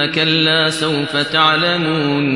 ثم كلا سوف تعلمون